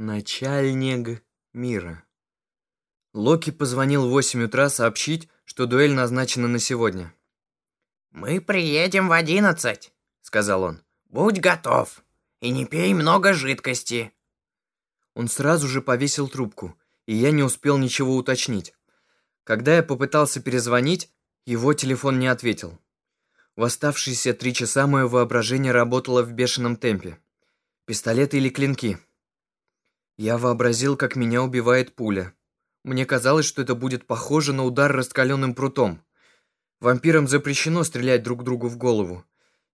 Начальник мира. Локи позвонил в 8 утра сообщить, что дуэль назначена на сегодня. «Мы приедем в одиннадцать», — сказал он. «Будь готов и не пей много жидкости». Он сразу же повесил трубку, и я не успел ничего уточнить. Когда я попытался перезвонить, его телефон не ответил. В оставшиеся три часа мое воображение работало в бешеном темпе. Пистолеты или клинки? Я вообразил, как меня убивает пуля. Мне казалось, что это будет похоже на удар раскаленным прутом. Вампирам запрещено стрелять друг другу в голову,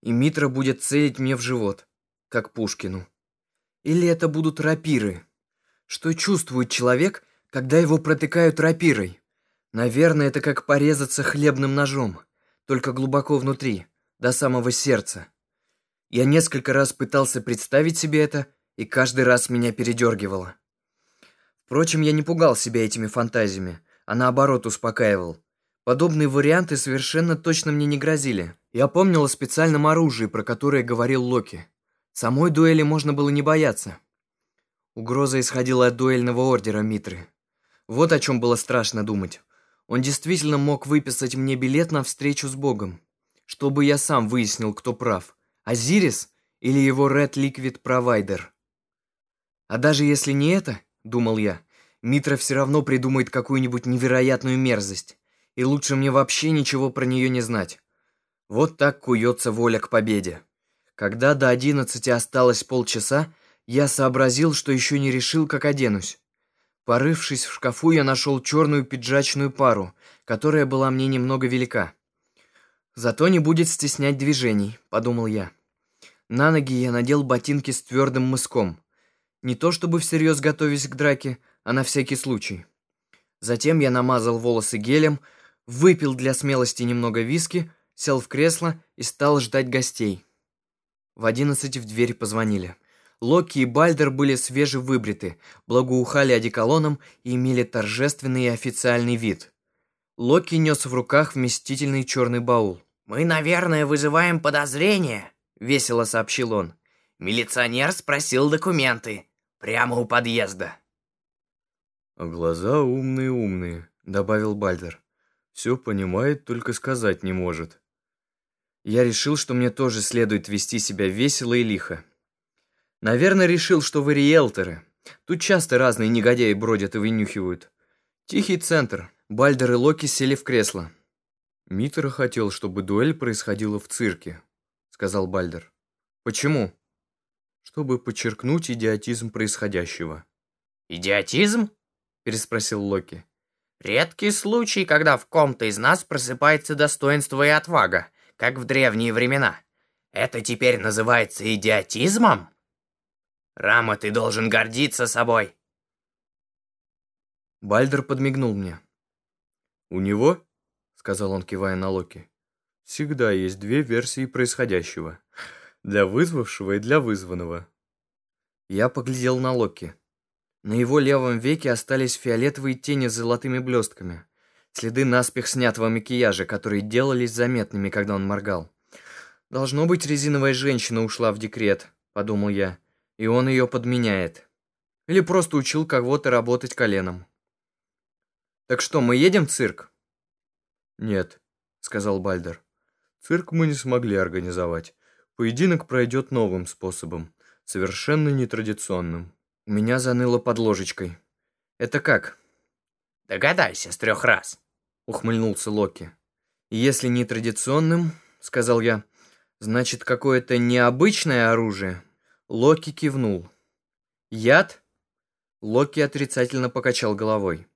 и Митра будет целить мне в живот, как Пушкину. Или это будут рапиры? Что чувствует человек, когда его протыкают рапирой? Наверное, это как порезаться хлебным ножом, только глубоко внутри, до самого сердца. Я несколько раз пытался представить себе это, и каждый раз меня передергивало. Впрочем, я не пугал себя этими фантазиями, а наоборот успокаивал. Подобные варианты совершенно точно мне не грозили. Я помнил о специальном оружии, про которое говорил Локи. Самой дуэли можно было не бояться. Угроза исходила от дуэльного ордера Митры. Вот о чем было страшно думать. Он действительно мог выписать мне билет на встречу с Богом, чтобы я сам выяснил, кто прав. Азирис или его Red Liquid Provider. А даже если не это, думал я, Митра все равно придумает какую-нибудь невероятную мерзость, и лучше мне вообще ничего про нее не знать. Вот так куется воля к победе. Когда до одиннадцати осталось полчаса, я сообразил, что еще не решил, как оденусь. Порывшись в шкафу, я нашел черную пиджачную пару, которая была мне немного велика. Зато не будет стеснять движений, подумал я. На ноги я надел ботинки с твердым мыском. Не то чтобы всерьез готовясь к драке, а на всякий случай. Затем я намазал волосы гелем, выпил для смелости немного виски, сел в кресло и стал ждать гостей. В одиннадцать в дверь позвонили. Локи и Бальдер были свежевыбриты, благоухали одеколоном и имели торжественный и официальный вид. Локи нес в руках вместительный черный баул. «Мы, наверное, вызываем подозрение», — весело сообщил он. «Милиционер спросил документы. Прямо у подъезда. «А глаза умные-умные», — добавил Бальдер. «Все понимает, только сказать не может». Я решил, что мне тоже следует вести себя весело и лихо. Наверное, решил, что вы риэлторы. Тут часто разные негодяи бродят и вынюхивают. Тихий центр. Бальдер и Локи сели в кресло. Митра хотел, чтобы дуэль происходила в цирке, сказал Бальдер. Почему? Чтобы подчеркнуть идиотизм происходящего. «Идиотизм?» – переспросил Локи. «Редкий случай, когда в ком-то из нас просыпается достоинство и отвага, как в древние времена. Это теперь называется идиотизмом? Рама, ты должен гордиться собой!» Бальдер подмигнул мне. «У него, — сказал он, кивая на Локи, — всегда есть две версии происходящего — для вызвавшего и для вызванного. Я поглядел на Локи. На его левом веке остались фиолетовые тени с золотыми блестками. Следы наспех снятого макияжа, которые делались заметными, когда он моргал. «Должно быть, резиновая женщина ушла в декрет», — подумал я, — «и он ее подменяет. Или просто учил кого-то работать коленом». «Так что, мы едем в цирк?» «Нет», — сказал Бальдер. «Цирк мы не смогли организовать. Поединок пройдет новым способом, совершенно нетрадиционным. У меня заныло под ложечкой. Это как? Догадайся с трех раз, ухмыльнулся Локи. Если нетрадиционным, сказал я, значит какое-то необычное оружие. Локи кивнул. Яд? Локи отрицательно покачал головой.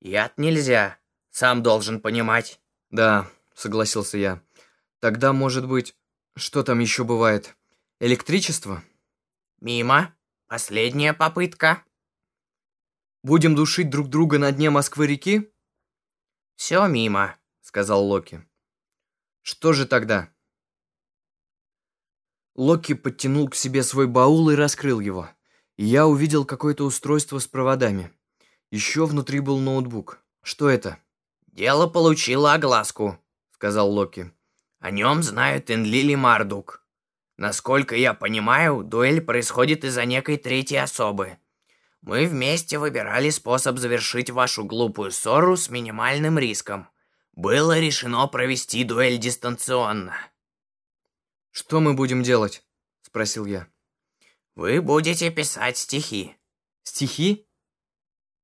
Яд нельзя, сам должен понимать. Да, согласился я. Тогда, может быть, что там еще бывает? Электричество? Мимо. Последняя попытка. Будем душить друг друга на дне Москвы-реки? Все мимо, сказал Локи. Что же тогда? Локи подтянул к себе свой баул и раскрыл его. И я увидел какое-то устройство с проводами. Еще внутри был ноутбук. Что это? «Дело получило огласку», — сказал Локи. О нем знают Энлили Мардук. Насколько я понимаю, дуэль происходит из-за некой третьей особы. Мы вместе выбирали способ завершить вашу глупую ссору с минимальным риском. Было решено провести дуэль дистанционно. «Что мы будем делать?» — спросил я. «Вы будете писать стихи». «Стихи?»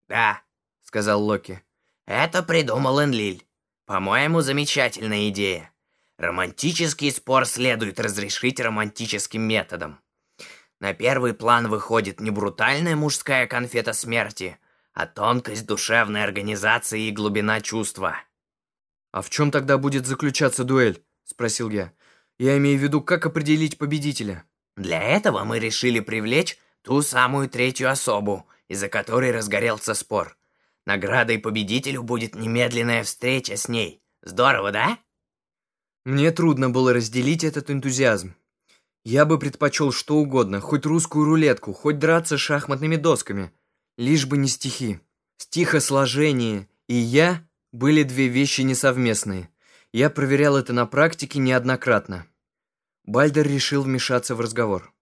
«Да», — сказал Локи. «Это придумал Энлиль. По-моему, замечательная идея. Романтический спор следует разрешить романтическим методом. На первый план выходит не брутальная мужская конфета смерти, а тонкость душевной организации и глубина чувства. «А в чем тогда будет заключаться дуэль?» – спросил я. «Я имею в виду, как определить победителя?» «Для этого мы решили привлечь ту самую третью особу, из-за которой разгорелся спор. Наградой победителю будет немедленная встреча с ней. Здорово, да?» Мне трудно было разделить этот энтузиазм. Я бы предпочел что угодно, хоть русскую рулетку, хоть драться шахматными досками. Лишь бы не стихи. Стихосложение и я были две вещи несовместные. Я проверял это на практике неоднократно. Бальдер решил вмешаться в разговор.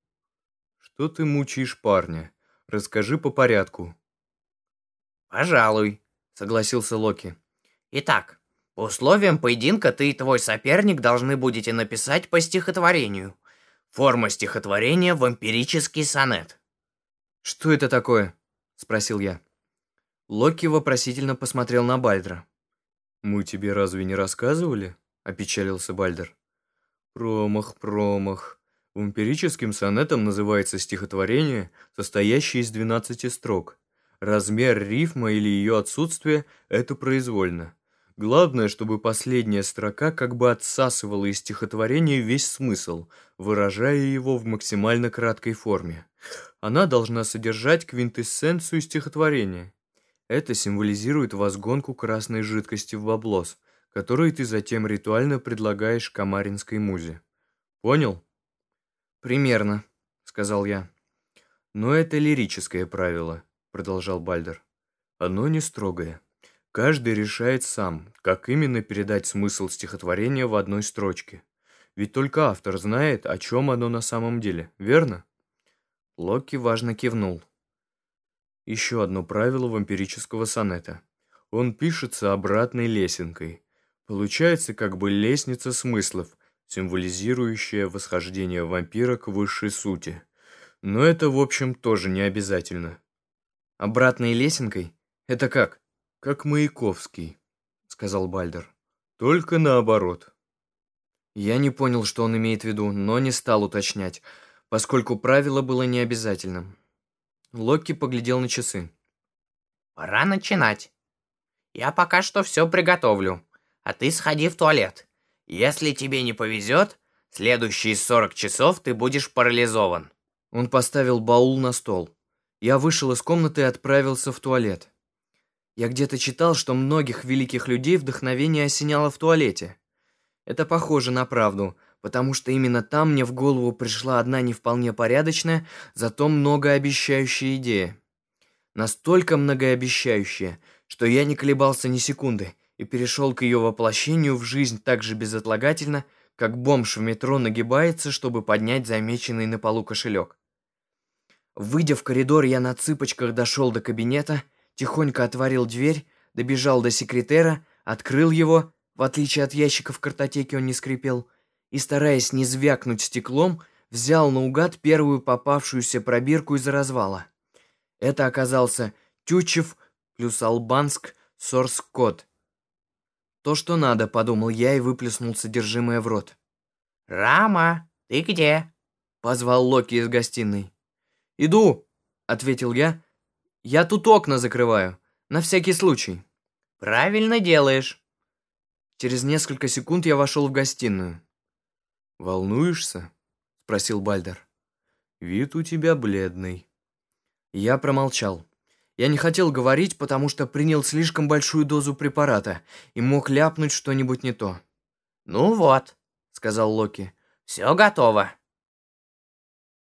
«Что ты мучаешь парня? Расскажи по порядку». «Пожалуй», — согласился Локи. «Итак, по условиям поединка ты и твой соперник должны будете написать по стихотворению. Форма стихотворения – вампирический сонет. «Что это такое?» – спросил я. Локи вопросительно посмотрел на Бальдра. «Мы тебе разве не рассказывали?» – опечалился Бальдер. «Промах, промах. Вампирическим сонетом называется стихотворение, состоящее из 12 строк. Размер рифма или ее отсутствие – это произвольно. Главное, чтобы последняя строка как бы отсасывала из стихотворения весь смысл, выражая его в максимально краткой форме. Она должна содержать квинтэссенцию стихотворения. Это символизирует возгонку красной жидкости в баблос, который ты затем ритуально предлагаешь камаринской музе. Понял? Примерно, сказал я. Но это лирическое правило, продолжал Бальдер. Оно не строгое. Каждый решает сам, как именно передать смысл стихотворения в одной строчке. Ведь только автор знает, о чем оно на самом деле, верно? Локи важно кивнул. Еще одно правило вампирического сонета. Он пишется обратной лесенкой. Получается как бы лестница смыслов, символизирующая восхождение вампира к высшей сути. Но это, в общем, тоже не обязательно. Обратной лесенкой? Это как? «Как Маяковский», — сказал Бальдер. «Только наоборот». Я не понял, что он имеет в виду, но не стал уточнять, поскольку правило было необязательным. Локи поглядел на часы. «Пора начинать. Я пока что все приготовлю, а ты сходи в туалет. Если тебе не повезет, следующие 40 часов ты будешь парализован». Он поставил баул на стол. Я вышел из комнаты и отправился в туалет. Я где-то читал, что многих великих людей вдохновение осеняло в туалете. Это похоже на правду, потому что именно там мне в голову пришла одна не вполне порядочная, зато многообещающая идея. Настолько многообещающая, что я не колебался ни секунды и перешел к ее воплощению в жизнь так же безотлагательно, как бомж в метро нагибается, чтобы поднять замеченный на полу кошелек. Выйдя в коридор, я на цыпочках дошел до кабинета тихонько отворил дверь, добежал до секретера, открыл его, в отличие от ящика в картотеке он не скрипел, и, стараясь не звякнуть стеклом, взял наугад первую попавшуюся пробирку из развала. Это оказался Тючев плюс Албанск сорс-код. То, что надо, подумал я и выплеснул содержимое в рот. «Рама, ты где?» — позвал Локи из гостиной. «Иду», — ответил я, я тут окна закрываю, на всякий случай». «Правильно делаешь». Через несколько секунд я вошел в гостиную. «Волнуешься?» — спросил Бальдер. «Вид у тебя бледный». Я промолчал. Я не хотел говорить, потому что принял слишком большую дозу препарата и мог ляпнуть что-нибудь не то. «Ну вот», — сказал Локи. «Все готово.